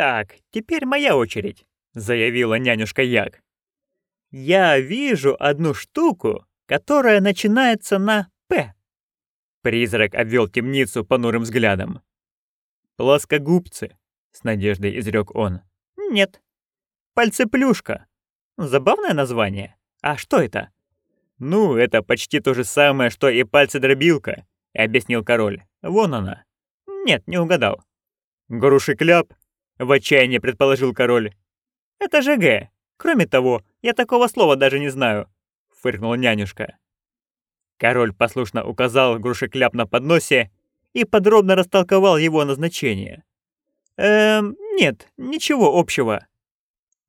«Так, теперь моя очередь», — заявила нянюшка Як. «Я вижу одну штуку, которая начинается на «П». Призрак обвел темницу понурым взглядом. «Плоскогубцы», — с надеждой изрек он. «Нет. Пальцеплюшка. Забавное название. А что это?» «Ну, это почти то же самое, что и пальцедробилка», — объяснил король. «Вон она». «Нет, не угадал». «Грушекляп?» — в отчаянии предположил король. «Это ЖГ. Кроме того, я такого слова даже не знаю», — фыркнула нянюшка. Король послушно указал грушекляп на подносе и подробно растолковал его назначение. «Эм, нет, ничего общего».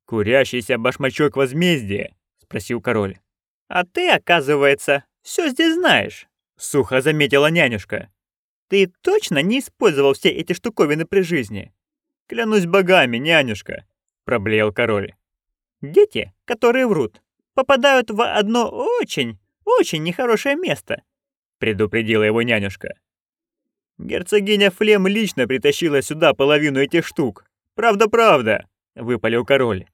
«Курящийся башмачок возмездия?» — спросил король. «А ты, оказывается, все здесь знаешь», — сухо заметила нянюшка. «Ты точно не использовал все эти штуковины при жизни?» «Клянусь богами, нянюшка», — проблеял король. «Дети, которые врут, попадают в одно очень, очень нехорошее место», — предупредила его нянюшка. Герцогиня Флем лично притащила сюда половину этих штук. Правда-правда, выпалил король.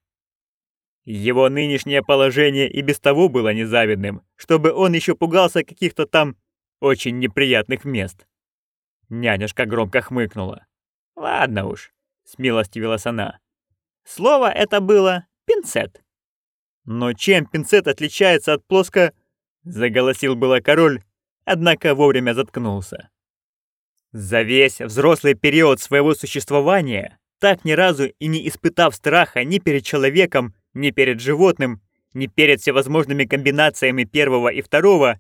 Его нынешнее положение и без того было незавидным, чтобы он еще пугался каких-то там очень неприятных мест. Нянюшка громко хмыкнула. «Ладно уж», — смилостивилась она. «Слово это было «пинцет». «Но чем пинцет отличается от плоско...» — заголосил было король, однако вовремя заткнулся. За весь взрослый период своего существования, так ни разу и не испытав страха ни перед человеком, ни перед животным, ни перед всевозможными комбинациями первого и второго,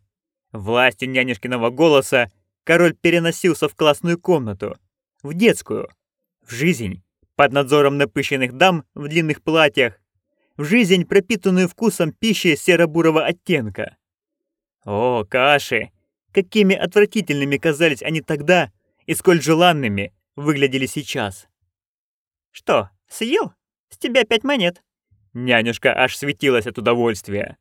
властью нянюшкиного голоса король переносился в классную комнату, в детскую, в жизнь, под надзором напыщенных дам в длинных платьях, в жизнь, пропитанную вкусом пищи серо-бурого оттенка. О, каши! Какими отвратительными казались они тогда, и сколь желанными выглядели сейчас. «Что, съел? С тебя пять монет». Нянюшка аж светилась от удовольствия.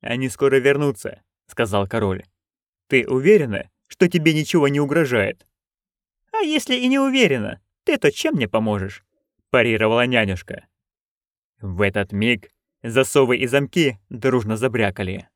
«Они скоро вернутся», — сказал король. «Ты уверена, что тебе ничего не угрожает?» «А если и не уверена, ты-то чем мне поможешь?» — парировала нянюшка. В этот миг засовы и замки дружно забрякали.